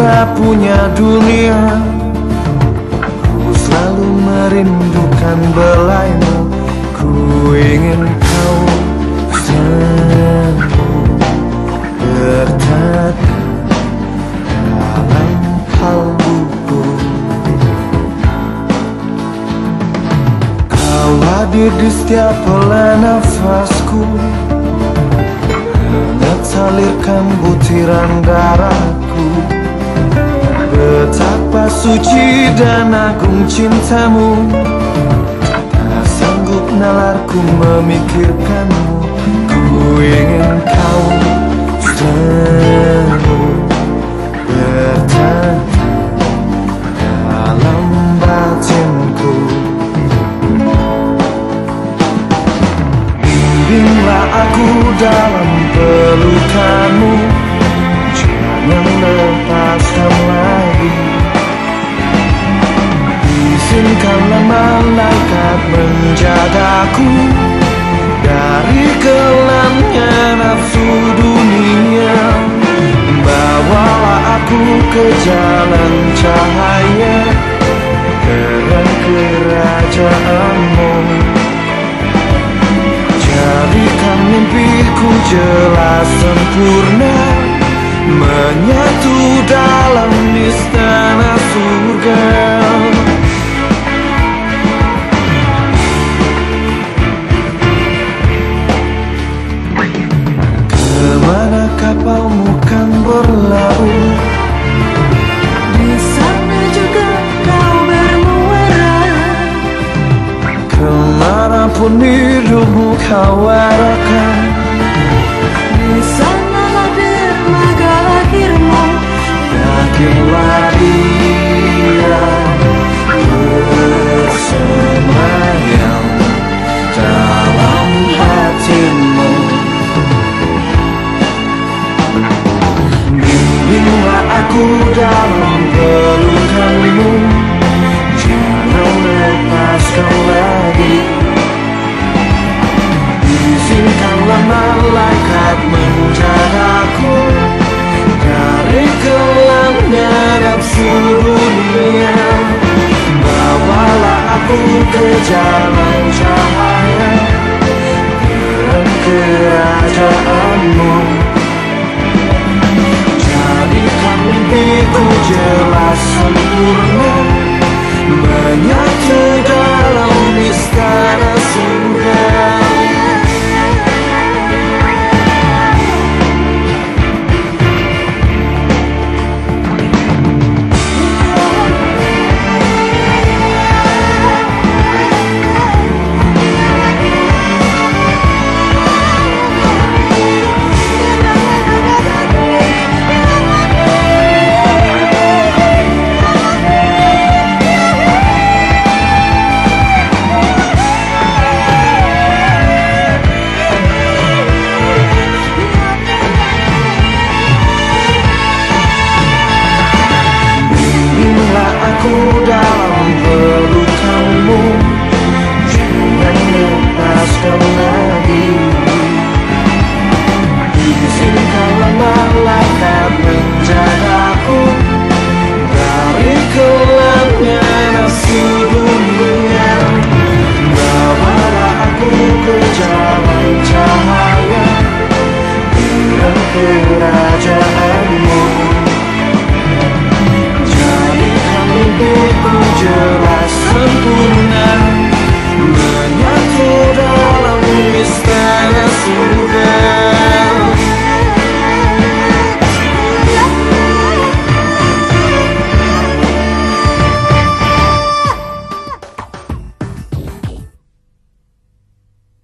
seru rapunya dunia. Ku selalu merindukan belaimu. Ku ingin kau selalu bertata dalam kalbuku Kau hadir di setiap pola nafasku. Hangat salirkan butiran darahku Betapa suci dan agung cintamu. Tak sanggup nalarku memikirkanmu? Ku ingin kau selalu bertahan dalam batinku. Bimbinglah aku dalam Malaikat menjagaku Dari kelamnya nafsu dunia. Bawalah aku ke Ke mana kapalmu kan berlaut Di sana juga kau bermuara. Ke mana pun hidupmu kau arahkan. Di sanalah dermaga akhirmu Yakinlah dia 그자만 좋아해 이런 그라저한 몸